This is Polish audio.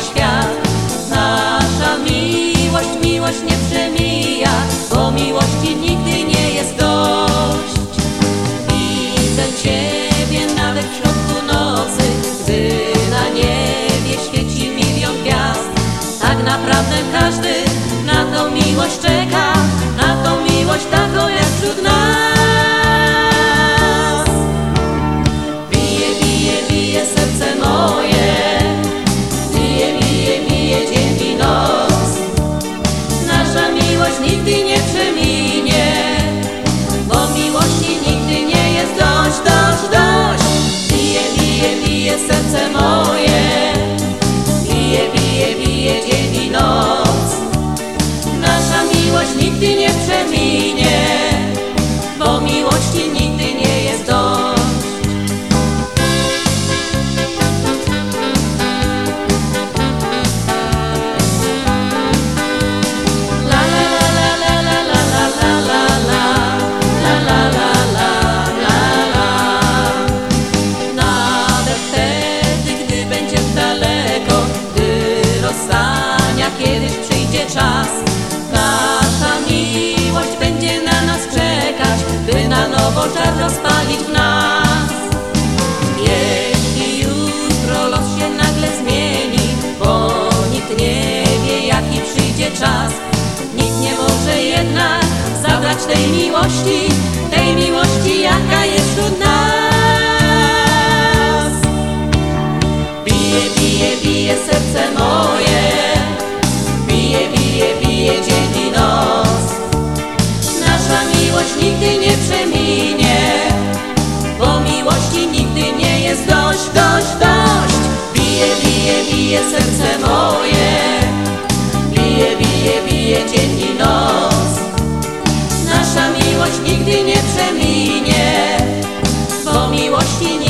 świat. Nasza miłość, miłość nie przemija, bo miłości nigdy nie jest dość. Widzę Ciebie nawet w środku nocy, gdy na niebie świeci milion gwiazd. Tak naprawdę każdy na tą miłość czeka. miłości nic. Słowo żar rozpalić w nas. Jeśli jutro los się nagle zmieni, bo nikt nie wie jaki przyjdzie czas, nikt nie może jednak zabrać tej miłości, bije serce moje. Bije, bije, bije dzień i noc. Nasza miłość nigdy nie przeminie Bo miłości nie